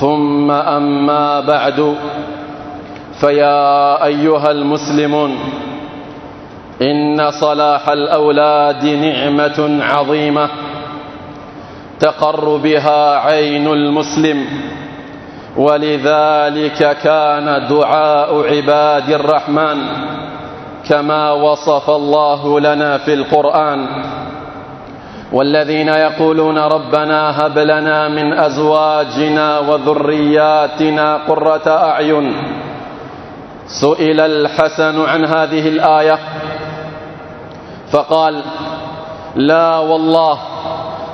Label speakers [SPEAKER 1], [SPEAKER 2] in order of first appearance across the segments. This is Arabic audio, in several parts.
[SPEAKER 1] ثم أما بعد فيا أيها المسلمون إن صلاح الأولاد نعمة عظيمة تقر بها عين المسلم ولذلك كان دعاء عباد الرحمن كما وصف الله لنا في القرآن والذين يقولون ربنا هب لنا من أزواجنا وذرياتنا قرة أعين سئل الحسن عن هذه الآية فقال لا والله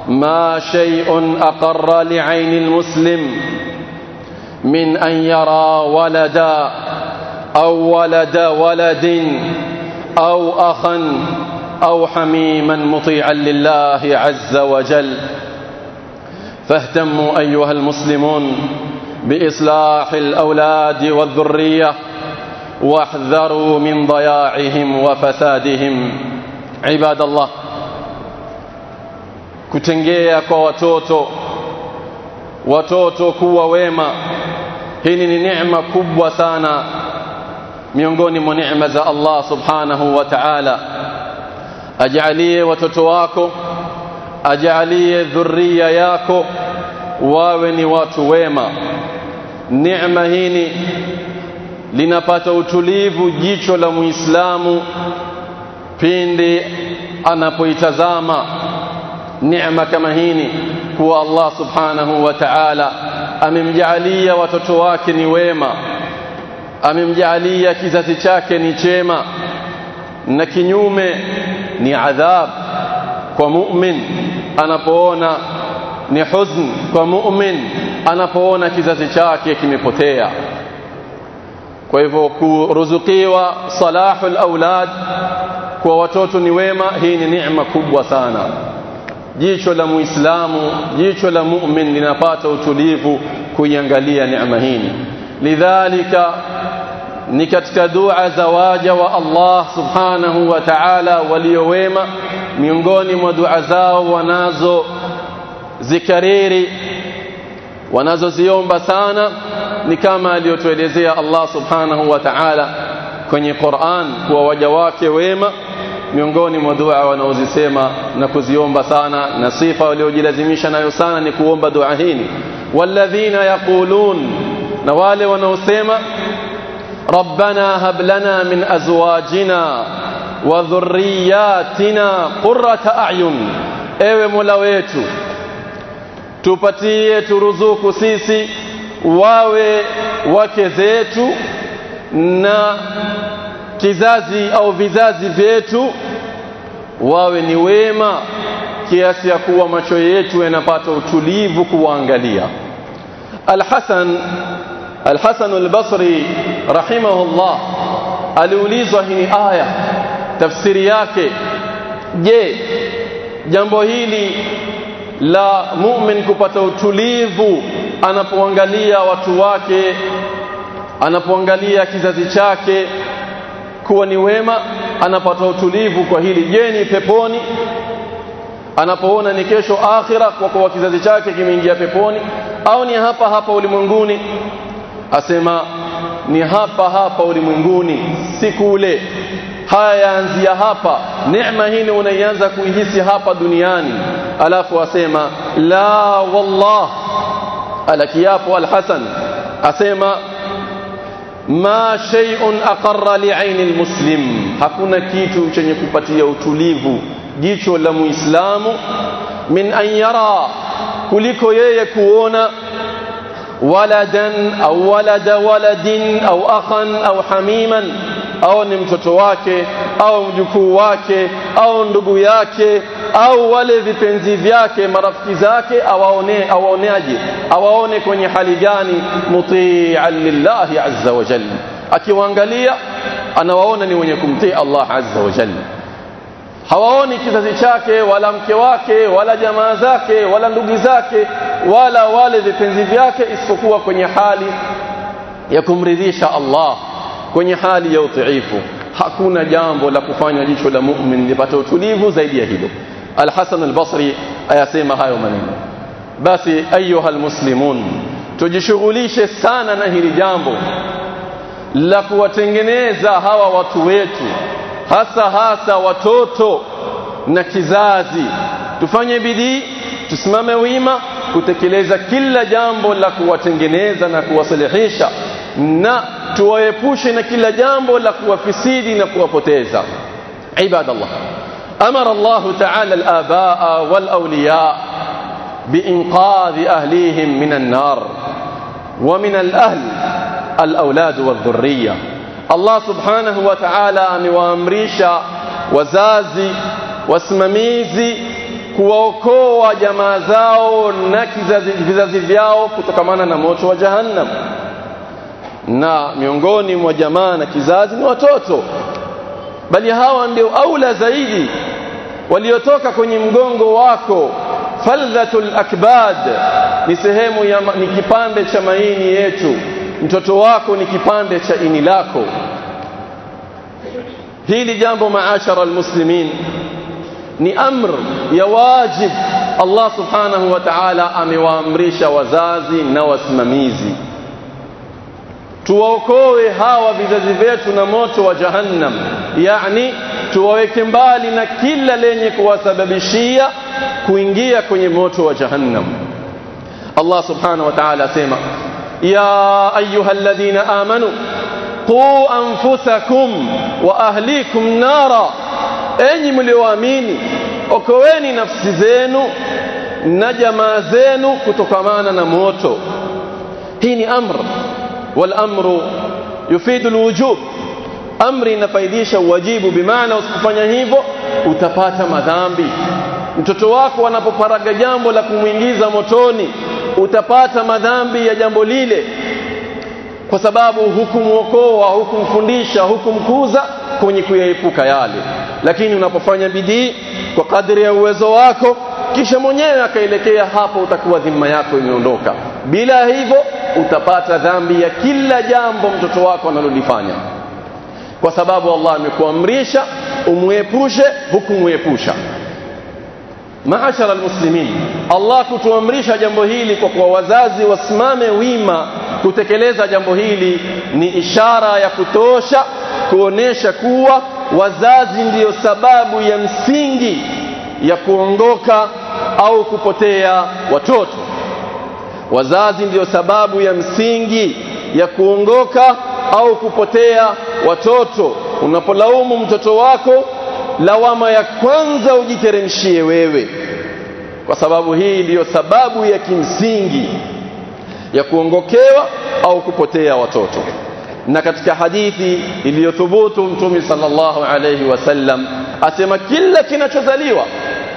[SPEAKER 1] ما شيء أقر لعين المسلم من أن يرى ولدا أو ولد ولد أو أخا أو حميما مطيعا لله عز وجل فاهتموا أيها المسلمون بإصلاح الأولاد والذرية واحذروا من ضياعهم وفسادهم عباد الله كتنجيا كواتوتو وتوتو kuwa wema hili ni neema kubwa sana miongoni mwa neema za Allah subhanahu ajalie watoto wako ajalie dhuria yako wawe ni watu wema neema hii linapata utulivu jicho la muislamu pindi anapoitazama neema kama hii kuwa Allah subhanahu wa ta'ala amemjalia watoto wake ni wema amemjalia kizazi chake ni chema na kinyume ni adhab kwa mu'min anapoona ni huzn kwa mu'min anapoona kizazi chake kimepotea kwa hivyo kuruzukiwa salahul aulad kwa watoto ni wema hii ni neema kubwa sana jicho la muislamu jicho la mu'min linapata utulivu kuiangalia neema hii lidhalika ni katika dua za waja wa Allah subhanahu wa ta'ala waliowema miongoni mwa dua zao wanazo zikariri wanazoziomba sana ni kama aliyotuelezea Allah subhanahu wa ta'ala kwenye Qur'an kwa waja wake wema miongoni mwa dua wanaozisema na kuziomba sana na sifa waliojilazimisha nayo sana ni kuomba dua hii walladhina yaqulun na wale wanaosema ربنا هب لنا من أزواجنا وذرياتنا قرة أعين ewe mola wetu tupatie turuzuku sisi wawe wake zetu na kizazi au vizazi vyetu wawe ni wema kiasi ya kuwa macho yetu yanapata utulivu kuwaangalia Al-Hasan Al-Hasan Al-Basri rahimahullah aliulizwa hii aya tafsiri yake je jambo hili la mu'min kupata utulivu anapoangalia watu wake anapoangalia kizazi chake kuwa ni wema anapata utulivu kwa hili je ni peponi anapoona ni kesho akhira kwa kuwa kizazi chake kimeingia peponi au ni hapa hapa ulimwenguni asema ni hapa hapa ulimwenguni si kule haya yaanzia hapa neema hii unaianza kuihisi hapa duniani alafu asema la wallah alakiapo alhasan asema ma shay'un aqarra li'aini almuslim hakuna kitu chenye kupatia utulivu jicho la muislamu min an yara kuliko yeye kuona ولدا au walada waladin au akhan au hamiman au ni mtoto wake au mjukuu wake au ndugu yake au wale vipenzi vyake marafiki zake awaone awaoneaje awaone kwenye hali gani muti'an lillahi azza wa jalla akiwaangalia anawaona ni wenye kumtii Allah azza wa jalla hawaoni kizazi chake wala mke wake wala jamaa zake wala ndugu zake wala wale vipenzi vyake isipokuwa kwenye hali ya kumridhisha Allah kwenye hali ya utiifu hakuna jambo la kufanya jicho la mu'min lipate utulivu zaidi ya hilo Al-Hasan al-Basri ayasema hayo maneno basi ayuha al-muslimun tujishughulishe sana na hili jambo la kuwatengeneza hawa watu wetu hasa hasa watoto na kizazi tufanye bidii tusimame wima kutekeleza kila jambo la kuwatengeneza na kuwasalihisha na tuwaepushe na kila jambo la kuwafisidi na kuwapoteza ibadallah amara Allah ta'ala al-abaa wal-awliya بإنقاذ أهليهم من النار ومن الأهل الأولاد والذرية Allah subhanahu wa ta'ala amewaamrisha wazazi wasimamizi kuwaokoa jamaa zao na kizazi, vizazi vyao kutokamana na moto wa jahannam na miongoni mwa jamaa na kizazi ni watoto bali hawa ndio aula zaidi waliotoka kwenye mgongo wako faldhatul akbad ni sehemu ya ni kipande cha maini yetu mtoto wako ni kipande cha ini lako hili jambo maashara almuslimin ni amr ya wajib Allah subhanahu wa ta'ala amewaamrisha wazazi na wasimamizi tuwaokoe hawa vizazi vyetu na moto wa jahannam yani tuwaweke mbali na kila lenye kuwasababishia kuingia kwenye moto wa jahannam Allah subhanahu wa ta'ala asema يا أيها الذين آمنوا قو أنفسكم وأهليكم نارا أي ملوامين أكوين نفس زين نجما زين كتكمان نموت هيني أمر والأمر يفيد الوجوب أمر نفيديش وجيب بمعنى وسكفن هيبو وتفات مذامبي mtoto wako anapoparaga jambo la kumwingiza motoni utapata madhambi ya jambo lile kwa sababu hukumwokoa hukumfundisha hukumkuza kwenye kuyaepuka yale lakini unapofanya bidii kwa kadri ya uwezo wako kisha mwenyewe akaelekea hapo utakuwa dhima yako imeondoka bila hivyo utapata dhambi ya kila jambo mtoto wako analolifanya kwa sababu Allah amekuamrisha umwepushe hukumwepusha maashara almuslimin Allah kutuamrisha jambo hili kwa kuwa wazazi wasimame wima kutekeleza jambo hili ni ishara ya kutosha kuonesha kuwa wazazi ndiyo sababu ya msingi ya kuongoka au kupotea watoto wazazi ndiyo sababu ya msingi ya kuongoka au kupotea watoto unapolaumu mtoto wako lawama ya kwanza ujiteremshie wewe kwa sababu hii ndiyo sababu ya kimsingi ya kuongokewa au kupotea watoto na katika hadithi iliyothubutu mtume sallallahu alayhi wasallam asema kila kinachozaliwa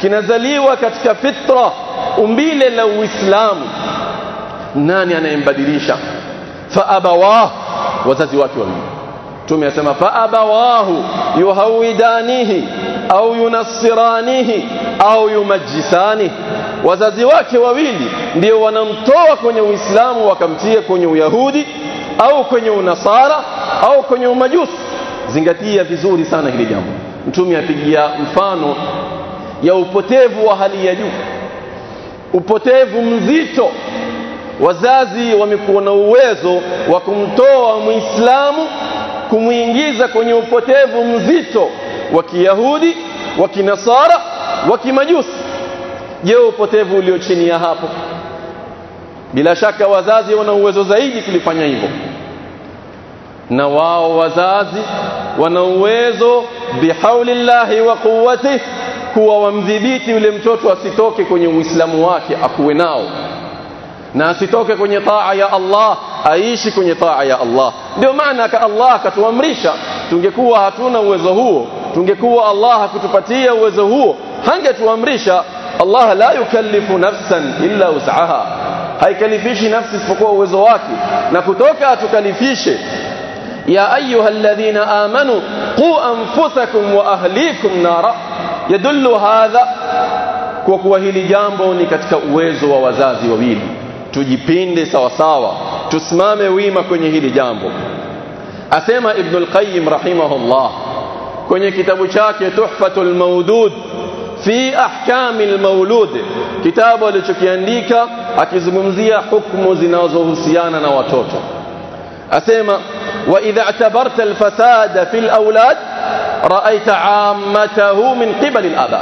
[SPEAKER 1] kinazaliwa katika fitra umbile la uislamu nani anayembadilisha fa abawah wazazi wake wawili mtume asema fa abawahu yuhawidanihi au yunasiranihi au yumajisani wazazi wake wawili ndio wanamtoa kwenye Uislamu wakamtia kwenye Uyahudi au kwenye Unasara au kwenye Umajusi zingatia vizuri sana hili jambo mtume apigia mfano ya upotevu wa hali ya juu upotevu mzito wazazi wamekuwa na uwezo wa kumtoa muislamu kumwingiza kwenye upotevu mzito wa Kiyahudi wa Kinasara wa Kimajusi je upotevu ulio chini ya hapo bila shaka wazazi wana uwezo zaidi kulifanya hivyo na wao wazazi wana uwezo bihaulillahi wa quwwatihi kuwa wamdhibiti yule mtoto asitoke kwenye uislamu wake akuwe nao na asitoke kwenye taa ya Allah aishi kwenye taa ya Allah ndio maana ka Allah katuamrisha tungekuwa hatuna uwezo huo tungekuwa Allah hakutupatia uwezo huo hangetuamrisha Allah la yukallifu nafsan illa usaha haikalifishi nafsi isipokuwa uwezo wake na kutoka atukalifishe ya ayyuhalladhina amanu qu anfusakum wa ahlikum nara yadullu hadha kwa kuwa hili jambo ni katika uwezo wa wazazi wawili tujipinde sawasawa tusimame wima kwenye hili jambo asema ibn al-qayyim rahimahullah kwenye kitabu chake tuhfatul mawdud fi ahkamil maulud kitabu alichokiandika akizungumzia hukumu zinazohusiana na watoto asema wa idha atabarta al fasad fi al awlad ra'aita 'ammatahu min qibali al-aba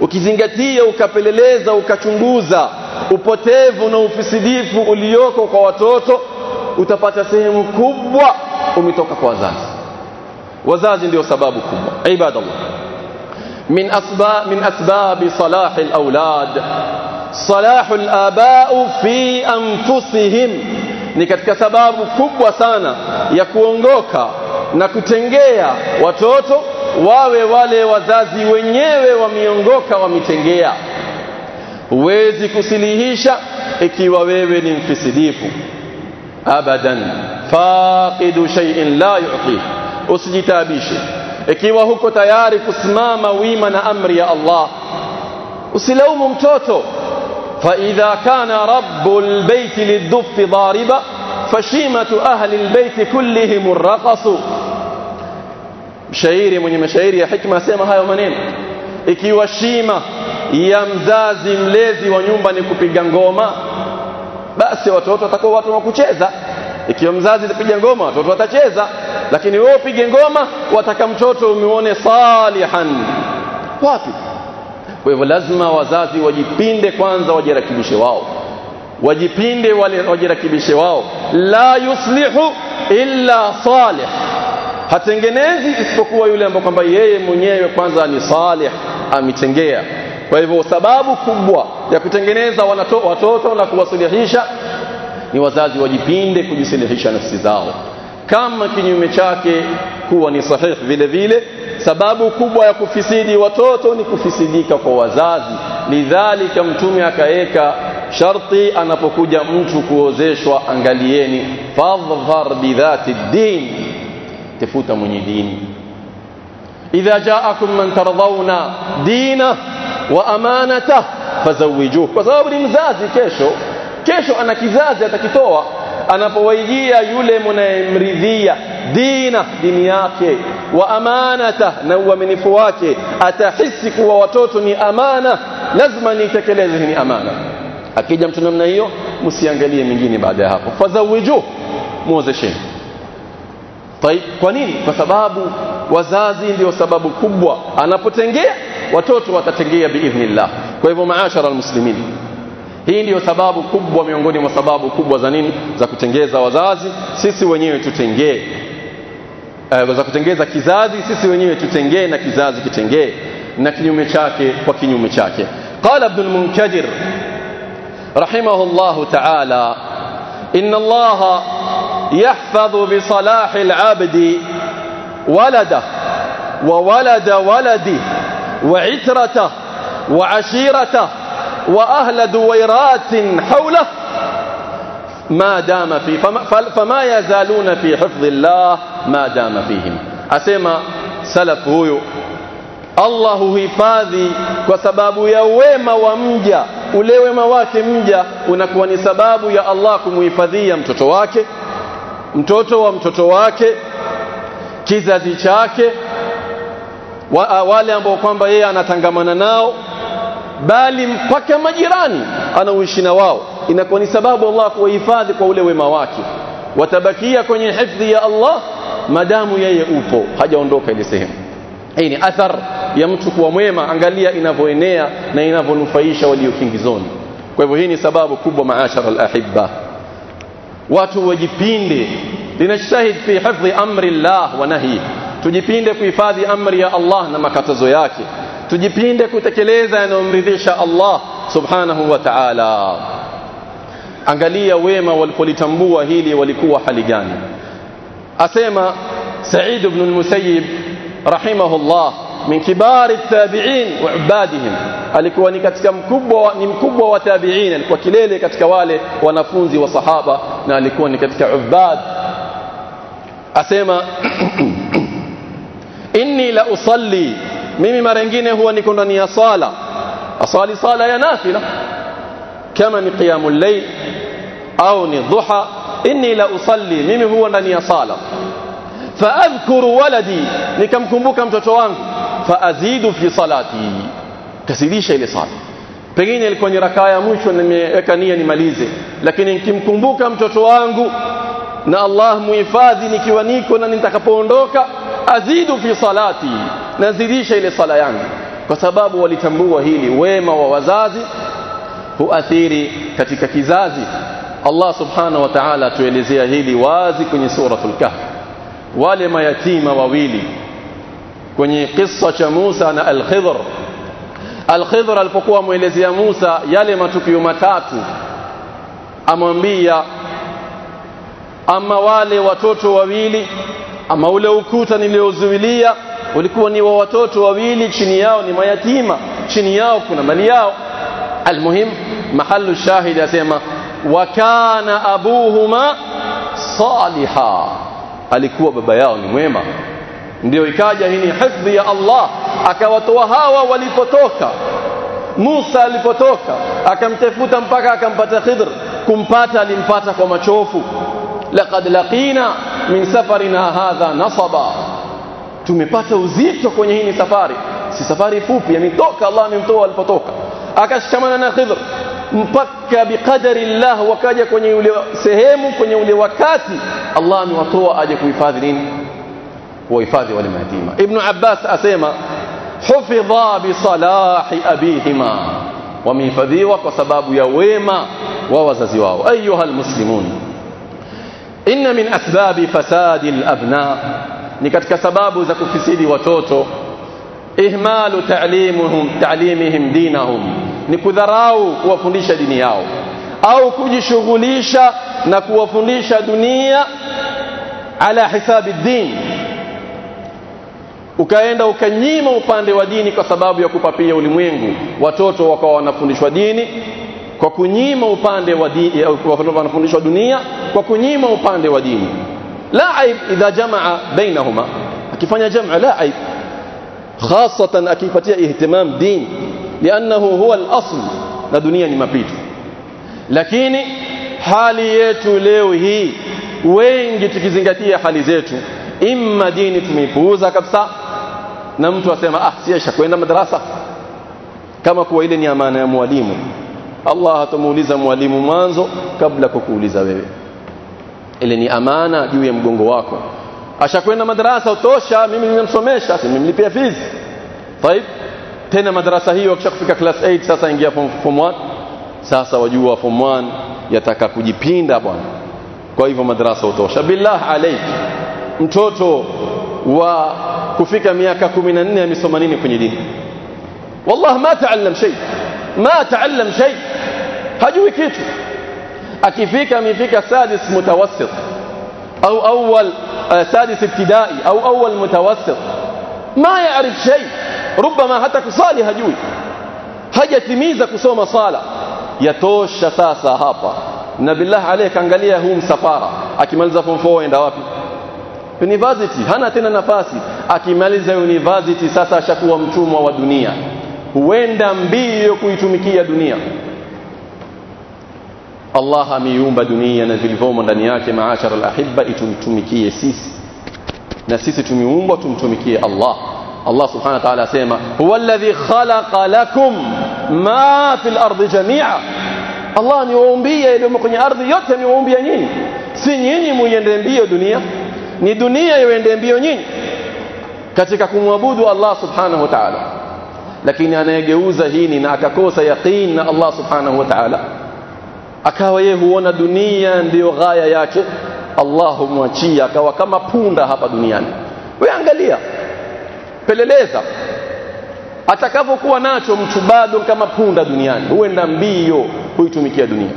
[SPEAKER 1] ukizingatia ukapeleleza ukachunguza upotevu na ufisidifu ulioko kwa watoto utapata sehemu kubwa umetoka kwa wazazi wazazi ndio sababu kubwa ibadallah min asba min asbab salah alawlad salah alaba fi anfusihim ni katika sababu kubwa sana ya kuongoka na kutengea watoto wawe wale wazazi wenyewe wameongoka wametengea huwezi kusilihisha ikiwa wewe ni mfisidifu abadan faqidu shay'in la yu'ti usijitabishe ikiwa huko tayari kusimama wima na amri ya Allah usilaumu mtoto fa فإذا كان رب البيت للدف ضاربا فشيمة ahli البيت كلهم الرقص mshairi mwenye mashairi ya hikma asema hayo maneno ikiwa shima ya mzazi mlezi wa nyumba ni kupiga ngoma basi watoto watakuwa watu wa kucheza ikiwa mzazi atapiga ngoma watoto watacheza lakini wewe upige ngoma wataka mtoto umeone salihan wapi kwa hivyo lazima wazazi wajipinde kwanza wajirakibishe wao wajipinde wale wajirakibishe wao la yuslihu illa salih hatengenezi isipokuwa yule ambaye kwamba yeye mwenyewe kwanza ni salih amitengea kwa hivyo sababu kubwa ya kutengeneza wanato, watoto na kuwasilihisha ni wazazi wajipinde kujisilihisha nafsi zao kama kinyume chake kuwa ni sahihi vile vile sababu kubwa ya kufisidi watoto ni kufisidika kwa wazazi lidhalika mtume akaeka sharti anapokuja mtu kuozeshwa angalieni fadhhar bidhati din tafuta mwenye dini idha jaakum man tardhauna dina wa amanata fazawijuhu kwa sababu ni mzazi kesho kesho ana kizazi atakitoa anapowaijia yule mnayemridhia dina dini yake wa amanata na uaminifu wake atahisi kuwa watoto ni amana lazima nitekeleze ni amana akija mtu namna hiyo msiangalie mingine baada ya hapo fazawiju muozesheni kwa nini kwa sababu wazazi ndio sababu kubwa anapotengea watoto watategea biidhnillah kwa hivyo maashara almuslimin hii ndio sababu kubwa miongoni mwa sababu kubwa za nini za kutengeza wazazi sisi wenyewe tutengee e, za kutengeza kizazi sisi wenyewe tutengee na kizazi kitengee na kinyume chake kwa kinyume chake qala ibn munkadir رحمه الله تعالى إن الله يحفظ بصلاح العبد ولده وولد ولده وعترته وعشيرته وأهل دويرات حوله ما دام في فما, فما يزالون في حفظ الله ما دام فيهم أسمى سلف هو الله هفاذي وسباب ويما ومجا ولو ما واك مجا ونكوني سباب يا الله كم هفاذي يمتوتواك متوتو ومتوتواك كزازي شاك wa, wale ambao kwamba yeye anatangamana nao bali mpaka majirani anaoishi na wao inakuwa ni sababu Allah kuwahifadhi kwa ule wema wake watabakia kwenye hifadhi ya Allah madamu yeye upo hajaondoka ile sehemu hii ni athar ya mtu kuwa mwema angalia inavyoenea na inavyonufaisha kingizoni kwa hivyo hii ni sababu kubwa maashara alahibba watu wajipinde linashahid fi hifadhi amri Allah wa nahihi tujipinde kuhifadhi amri ya Allah na makatazo yake tujipinde kutekeleza yanayomridhisha Allah subhanahu wa ta'ala angalia wema walipolitambua hili walikuwa hali gani asema Sa'id ibn al-Musayyib rahimahullah min kibari at tabi'in wa ibadihim alikuwa ni katika mkubwa ni mkubwa wa tabi'in alikuwa kilele katika wale wanafunzi wa sahaba na alikuwa ni katika ibad asema إني لأصلي ميمي مرنجين هو نكونني صالة أصالي صالة يا نافلة كما نقيام الليل أو نضحى إني لأصلي ميمي هو نني صالة فأذكر ولدي نكم كمبو كم تتوان فأزيد في صلاتي تسيدي شيء لصالة Pengine ilikuwa ni raka ya mwisho nimeweka nia nimalize, lakini nikimkumbuka mtoto wangu na Allah muhifadhi, nikiwa niko na nitakapoondoka, azidu fi salati nazidisha ile sala yangu kwa sababu walitambua hili wema wa wazazi huathiri katika kizazi Allah subhanahu wa ta'ala atuelezea hili wazi kwenye suratul kahf wale mayatima wawili kwenye kisa cha Musa na Al-Khidr Al-Khidr alipokuwa muelezea Musa yale matukio matatu amwambia ama wale watoto wawili ama ule ukuta niliozuilia ulikuwa ni wa watoto wawili chini yao ni mayatima chini yao kuna mali yao almuhim mahallu shahid asema wa kana abuhuma saliha alikuwa baba yao ni mwema ndio ikaja hii ni hifdhi ya Allah akawatoa hawa walipotoka Musa alipotoka akamtafuta mpaka akampata Khidr kumpata alimpata kwa machofu لقد لقينا من سفرنا هذا نصبا tumepata uzito kwenye hii safari si safari fupi ametoka Allah amemtoa alipotoka akashikamana na Khidr mpaka biqadari Allah wakaja kwenye ule sehemu kwenye ule wakati Allah amewatoa aje kuhifadhi nini kuhifadhi wale mayatima Ibn Abbas asema hufidha bi salahi abihima wamehifadhiwa kwa sababu ya wema wa wazazi wao ayuha almuslimun inna min asbabi fasadi alabna ni katika sababu za kufisidi watoto ihmalu ta'limuhum ta'limihim dinahum ni kudharau kuwafundisha dini yao au kujishughulisha na kuwafundisha dunia ala hisabi din ukaenda ukanyima upande wa dini kwa sababu ya kupapia ulimwengu watoto wakawa wanafundishwa dini kwa kunyima upande wa dini wanafundishwa dunia kwa kunyima upande wa dini la aib idha jamaa bainahuma akifanya jamaa la aib khasatan akipatia ihtimam dini lianahu huwa al-asl na dunia ni mapito lakini hali yetu leo hii wengi tukizingatia hali zetu imma dini tumeipuuza kabisa na mtu asema ah siesha kwenda madrasa kama kuwa ile ni amana ya mwalimu Allah hatamuuliza mwalimu mwanzo kabla kukuuliza wewe ile ni amana juu ya mgongo wako ashakwenda madrasa utosha mimi nimemsomesha nimemlipia fees طيب tena madrasa hiyo akishafika class 8 sasa ingia form, form 1 sasa wajua form 1 yataka kujipinda bwana kwa hivyo madrasa utosha billah alaik mtoto wa kufika miaka 14 amesoma nini kwenye dini والله ما تعلم شيء ما تعلم شيء هجوي كيتو أكفيك فيك سادس متوسط أو أول آه، سادس ابتدائي أو أول متوسط ما يعرف شيء ربما حتى كصالي هجوي هجة ميزة كسوم صالة يتوش ساسا هابا نبي الله عليك أنقليه هم سفارة أكمل زفن فوين دوابي University هنا تنا نفاسي أكي زفن University ساسا شكوا مشوم ودنيا huenda mbio kuitumikia dunia Allah ameiumba dunia na vilivomo ndani yake maashara alahibba itumtumikie sisi na sisi tumeumbwa tumtumikie Allah Allah subhanahu wa ta'ala asema huwa alladhi khalaqa lakum ma fil ardi jami'a Allah ni waumbia ile kwenye ardhi yote ni waumbia nyinyi si nyinyi muende mbio dunia ni dunia iende mbio nyinyi katika kumwabudu Allah subhanahu wa ta'ala lakini anayegeuza hini na akakosa yaqin na Allah subhanahu wa ta'ala akawa yeye huona dunia ndiyo ghaya yake Allah humwachia akawa kama punda hapa duniani we angalia peleleza atakapokuwa nacho mtu bado kama punda duniani huenda mbio huitumikia dunia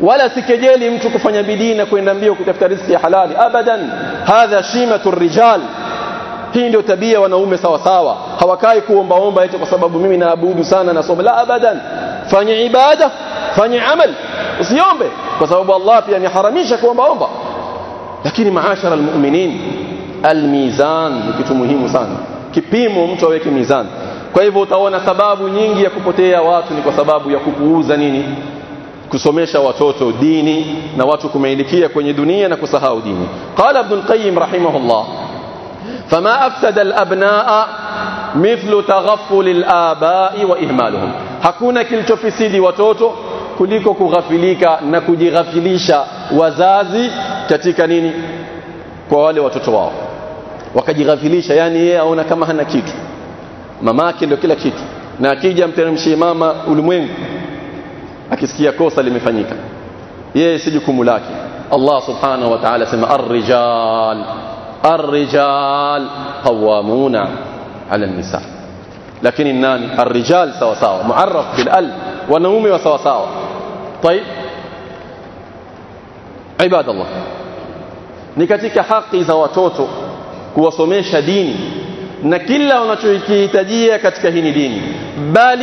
[SPEAKER 1] wala sikejeli mtu kufanya bidii na kwenda mbio kutafuta riziki ya halali abadan hadha shimatu rijal hii ndio tabia wanaume sawa sawa hawakai kuomba omba eti kwa sababu mimi naabudu sana na nasoma la abadan fanya ibada fanya amal usiombe kwa sababu Allah pia ni haramisha kuomba omba lakini maashara almu'minin almizan ni kitu muhimu sana kipimo mtu aweke mizan kwa hivyo utaona sababu nyingi ya kupotea watu ni kwa sababu ya kupuuza nini kusomesha watoto dini na watu kumeilikia kwenye dunia na kusahau dini qala ibn qayyim rahimahullah فما أفسد الأبناء مثل تغفل الآباء وإهمالهم حكونا كل تفسيدي وتوتو كليكو كغفليك نكو جغفليش وزازي كتيك نيني كوالي وتتواه وكجغفليش يعني ايه اونا كما هنا كيتو مماك اللو كلا كيتو ناكيجا مترمشي ماما ألمين أكسكي كوسا لمفنيك ايه سيجي كمولاكي الله سبحانه وتعالى سمع الرجال الرجال قوامون على النساء لكن الناني الرجال سواساوا معرف بالأل والنومي وسواساوا طيب عباد الله نكتك حقي زواتوتو كوصميش ديني نكلا ونتوكي تجيه هيني ديني بل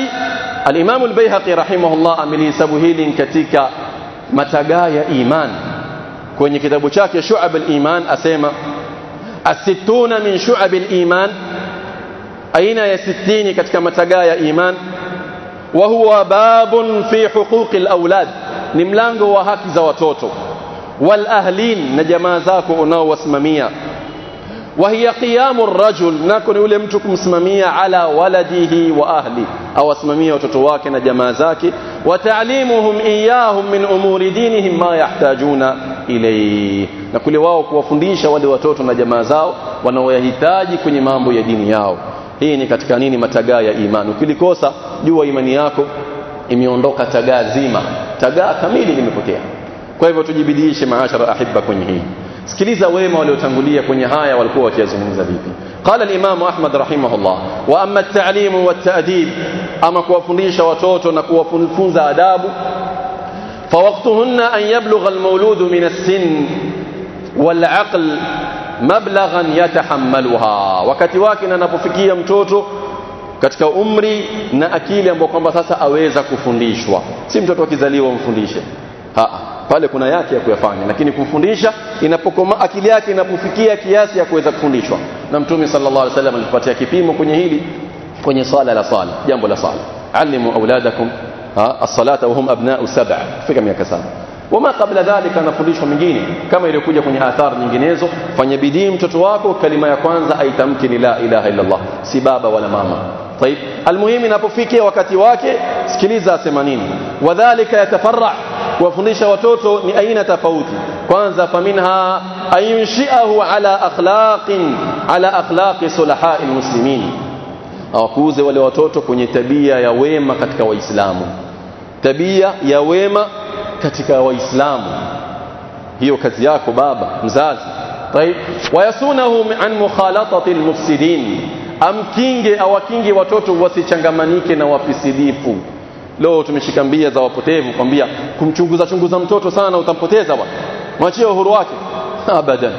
[SPEAKER 1] الإمام البيهقي رحمه الله أملي سبهيل كتك متقايا إيمان كوني كتابو شعب الإيمان أسيما الستون من شعب الإيمان أين يا ستين كتك متقايا إيمان وهو باب في حقوق الأولاد نملانغ وهكذا وتوتو والأهلين نجمازاك أناو واسممية وهي قيام الرجل نكون يولمتكم اسممية على ولده وأهله أو اسممية وتتواك نجمازاك نجمازاك وتعليمهم إياهم من umuri دينهم ما يحتاجون إليه na kule wao kuwafundisha wale watoto na jamaa zao wanaoyahitaji kwenye mambo ya dini yao hii ni katika nini matagaa ya imani ukilikosa jua imani yako imeondoka tagaa zima tagaa kamili limepotea kwa hivyo tujibidiishe maashara ahibba kwenye hii sikiliza wema waliotangulia kwenye haya walikuwa wakiyazungumza vipi قال الإمام أحمد رحمه الله وأما التعليم والتأديب أما كوفنيش وتوتو نكوفنفوز أداب فوقتهن أن يبلغ المولود من السن والعقل مبلغا يتحملها وكتواكنا انا يمتوتو katika umri na akili ambayo kwamba sasa aweza kufundishwa si mtoto akizaliwa mfundishe a ها pale kuna yake ya kuyafanya lakini kufundisha inapokoma akili yake inapofikia kiasi ya kuweza kufundishwa na mtume sallallahu alaihi wasallam alipatia kipimo kwenye hili kwenye sala la sala jambo la sala alimu auladakum as-salata wa hum abna'u sab'a fika miaka saba wama kabla dhalika anafundishwa mingine kama iliyokuja kwenye athari nyinginezo fanya bidii mtoto wako kalima ya kwanza aitamke ni la ilaha illallah si baba wala mama طيب المهم ان افيكي وقتي واكي اسكليزا 80 وذلك يتفرع وفنشا وتوتو ني اين تفاوتي كوانزا فمنها اينشئه على اخلاق على اخلاق صلحاء المسلمين او كوزي ولي وتوتو كني تبيه يا وما ketika واسلام تبيه يا وما ketika واسلام هيو كازي يako baba mzazi طيب ويسونه عن مخالطه المفسدين amkinge awakinge watoto wasichangamanike na wafisidifu leo tumeshika mbia za wapotevu kwambia kumchunguza chunguza mtoto sana utampoteza bwana mwachie uhuru wake abadan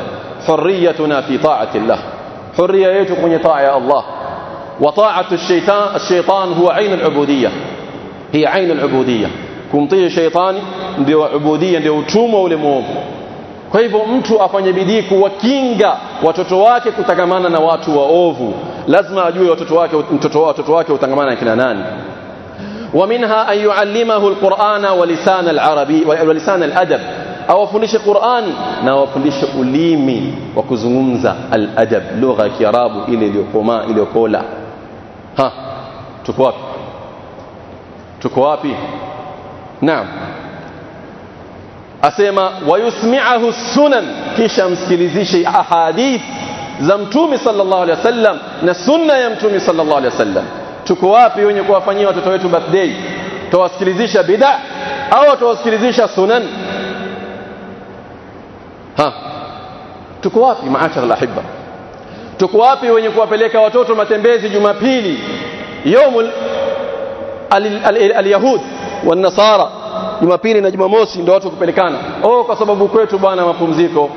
[SPEAKER 1] hurriyatuna fi ta'ati llah hurriya yetu kwenye taa ya Allah wa ta'atu ash-shaytan ash-shaytan huwa 'ain al hiya هي عين العبوديه kumtii shaytani ndio ubudiyya ndio utumwa ule muovu kwa hivyo mtu afanye bidii kuwakinga watoto wake kutagamana na watu waovu lazima ajue watoto wake mtoto watoto wake utangamana na kina nani ومنها أن يعلمه القرآن ولسان العربي ولسان الأدب awafundishe Qur'ani na afundishe ulimi wa kuzungumza al-adab lugha ya Kiarabu ile iliyokoma iliyokola ha tuko wapi tuko wapi naam asema wayusmi'ahu sunan kisha msikilizishe ahadith za mtume sallallahu alaihi wasallam na sunna ya mtume sallallahu alaihi wasallam tuko wapi wenye kuwafanyia watoto wetu birthday tuwasikilizisha bid'a au tuwasikilizisha sunan ha tuko wapi maashara alahibba tuko wapi wenye kuwapeleka watoto matembezi jumapili yomul alyahud wanasara jumapili na jumamosi ndio watu kupelekana oh kwa sababu kwetu bwana mapumziko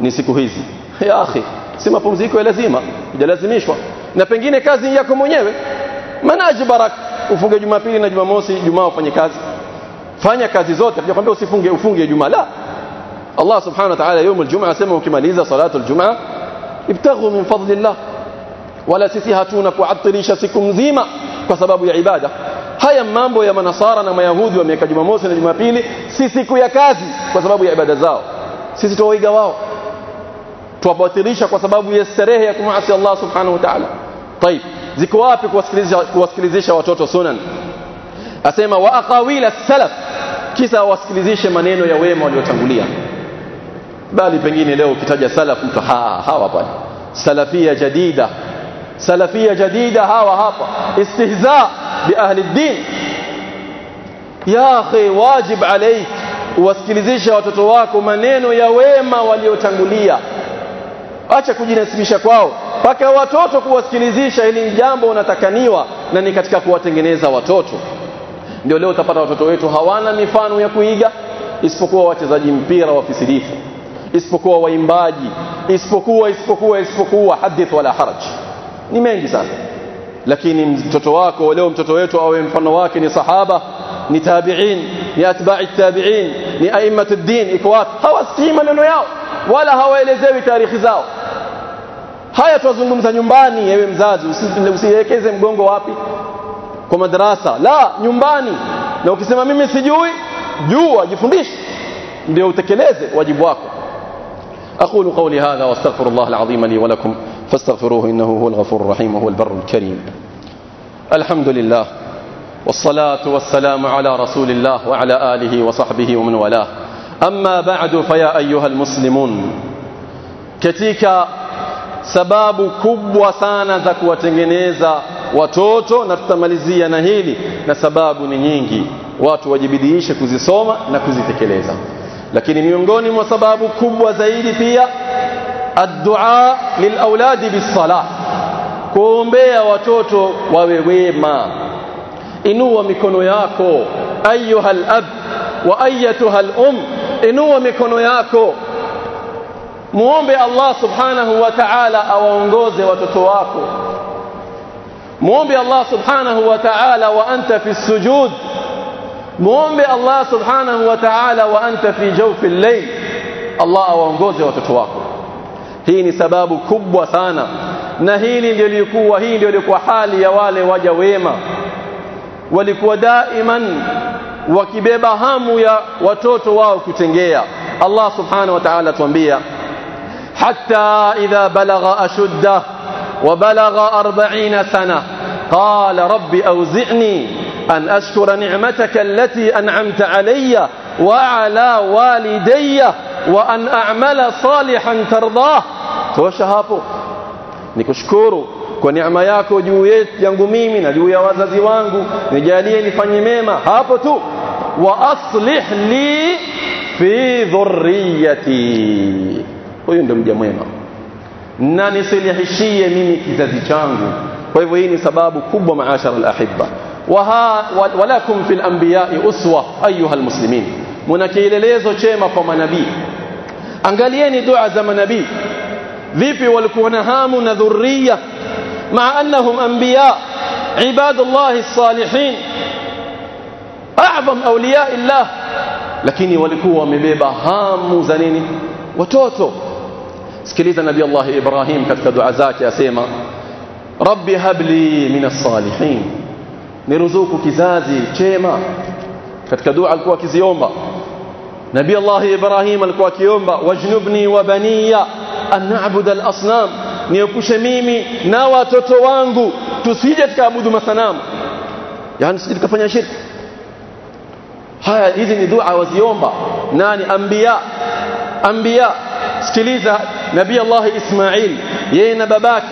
[SPEAKER 1] ni siku hizi ya akhi si mapumziko ya lazima hujalazimishwa na pengine kazi yako mwenyewe maana ajbarak ufunge Jumapili na Jumamosi Jumaa ufanye kazi fanya kazi zote sijakwambia usifunge ufunge Jumaa la Allah subhanahu wa ta'ala يوم الجمعه sema ukimaliza salatu aljumaa ibtaghu min fadlillah wala sisi hatuna kuatilisha siku mzima kwa sababu ya ibada haya mambo ya manasara na mayahudi wameweka Jumamosi na Jumapili si siku ya kazi kwa sababu ya ibada zao sisi tuwaiga wao tuwabatilisha kwa sababu ya starehe ya kumasi Allah subhanahu wa ta'ala طيب ziko wapi kuwasikilizisha watoto sunan asema wa aqawila salaf kisa wasikilizishe maneno ya wema waliotangulia bali pengine leo ukitaja salaf mtu ha hawa pale salafia jadida salafia jadida hawa hapa istihza bi ahli din ya akhi wajib alayk uwasikilizisha watoto wako maneno ya wema waliotangulia acha kujinasibisha kwao mpaka watoto kuwasikilizisha ili jambo unatakaniwa na ni katika kuwatengeneza watoto ndio leo utapata watoto wetu hawana mifano ya kuiga isipokuwa wachezaji mpira wafisirifu isipokuwa waimbaji isipokuwa isipokuwa isipokuwa hadith wala haraj ni mengi sana lakini mtoto wako leo mtoto wetu awe mfano wake ni sahaba ni tabi'in ni atba'i tabi'in ni aimmat ad-din iko wapi hawasikii maneno yao wala hawaelezewi tarehe zao haya tuwazungumza nyumbani ewe mzazi usielekeze mgongo wapi kwa madarasa la nyumbani na ukisema mimi sijui jua jifundishe ndio utekeleze wajibu wako أقول قولي هذا واستغفر الله العظيم لي ولكم فاستغفروه إنه هو الغفور الرحيم وهو البر الكريم الحمد لله والصلاة والسلام على رسول الله وعلى آله وصحبه ومن والاه أما بعد فيا أيها المسلمون كتيك sababu kubwa sana za kuwatengeneza watoto na tutamalizia na hili na sababu ni nyingi watu wajibidiishe kuzisoma na kuzitekeleza lakini miongoni mwa sababu kubwa zaidi pia ad-du'a lil-auladi bis-salah kuombea watoto wawe wema inua mikono yako ayuha al-ab wa ayatuha al-um inua mikono yako muombe Allah subhanahu wa ta'ala awaongoze watoto wako muombe Allah subhanahu wa ta'ala wa anta fi sujud muombe Allah subhanahu wa ta'ala wa anta fi jawfi al-layl Allah awaongoze watoto wako hii ni sababu kubwa sana na hili ndio lilikuwa hii ndio ilikuwa hali ya wale waja wema walikuwa daiman wakibeba hamu ya watoto wao kutengea Allah subhanahu wa ta'ala tuambia حتى إذا بلغ أشده وبلغ أربعين سنة قال رب أوزعني أن أشكر نعمتك التي أنعمت علي وعلى والدي وأن أعمل صالحا ترضاه هو شهابه نكشكره kwa neema yako juu yangu mimi na juu ya wazazi wangu nijalie nifanye mema hapo tu wa aslih li fi dhurriyyati Kwa ndio mja mwema, nani nisinihishie mimi kizazi changu. Kwa hivyo hii ni sababu kubwa, maashara alahibba walakum fil anbiyai uswa ayuha almuslimin, muna kielelezo chema kwa manabii. Angalieni dua za manabii, vipi walikuwa na hamu na dhurria maa annahum anbiya ibadullahi salihin a'zam awliya illah, lakini walikuwa wamebeba hamu za nini? Watoto. Sikiliza nabii Allah Ibrahim katika dua zake asema Rabbi habli minas salihin niruzuku kizazi chema katika dua alikuwa akiziomba Nabii Allah Ibrahim alikuwa akiomba wajnubni wa baniya an na'budu al-asnam niepushe mimi na watoto wangu tusije tukaabudu masanamu yani sije tukafanya shirki haya hizi ni dua waziomba nani anbiya anbiya sikiliza نبي الله إسماعيل يين باباك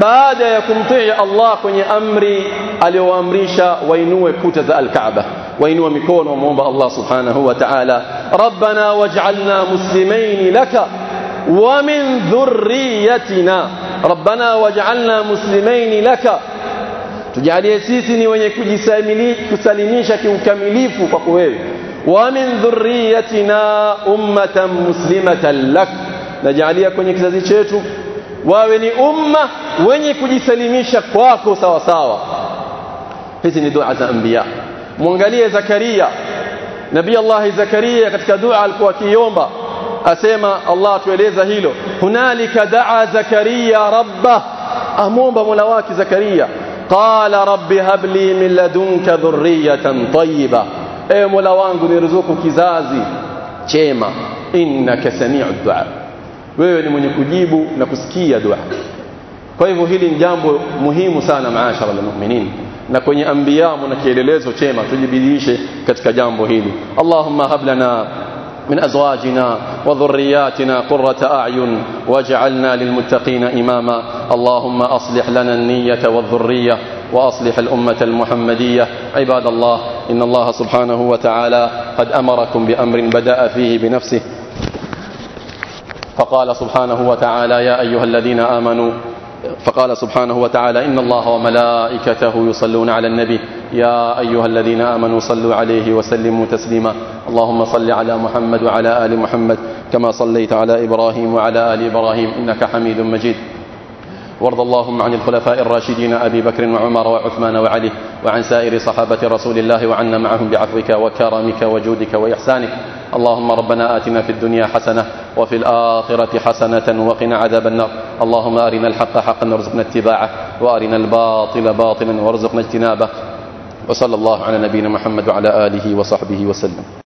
[SPEAKER 1] بعد يكم طيع الله كني أمري علي وأمريشا وينوى كوتة الكعبة وينوى مكون ومومب الله سبحانه وتعالى ربنا واجعلنا مسلمين لك ومن ذريتنا ربنا واجعلنا مسلمين لك تجعلي سيسني ونكوجي سالميشا كي وكمليف فقوير ومن ذريتنا أمة مسلمة لك najalia kwenye kizazi chetu wawe ni umma wenye kujisalimisha kwako sawa sawa hizi ni dua za anbiya muangalie zakaria nabii Allah zakaria katika dua alikuwa akiomba asema Allah atueleza hilo hunalika daa zakaria rabba amomba mola wake zakaria qala rabbi habli min ladunka dhurriyatan tayyiba e mola wangu niruzuku kizazi chema innaka samiu du'a wewe ni mwenye kujibu na kusikia dua kwa hivyo hili ni jambo muhimu sana maashara almu'minin na kwenye anbiya na kielelezo chema tujibidiishe katika jambo hili Allahumma hablana من أزواجنا وذرياتنا قرة أعين واجعلنا للمتقين إماما اللهم أصلح لنا النية والذرية وأصلح الأمة المحمدية عباد الله إن الله سبحانه وتعالى قد أمركم بأمر بدأ فيه بنفسه فقال سبحانه وتعالى يا أيها الذين آمنوا فقال سبحانه وتعالى إن الله وملائكته يصلون على النبي يا أيها الذين آمنوا صلوا عليه وسلموا تسليما اللهم صل على محمد وعلى آل محمد كما صليت على إبراهيم وعلى آل إبراهيم إنك حميد مجيد وارض اللهم عن الخلفاء الراشدين أبي بكر وعمر وعثمان وعلي وعن سائر صحابة رسول الله وعنا معهم بعفوك وكرمك وجودك وإحسانك اللهم ربنا آتنا في الدنيا حسنة وفي الآخرة حسنة وقنا عذاب النار اللهم أرنا الحق حقا وارزقنا اتباعه وأرنا الباطل باطلا وارزقنا اجتنابه وصلى الله على نبينا محمد وعلى آله وصحبه وسلم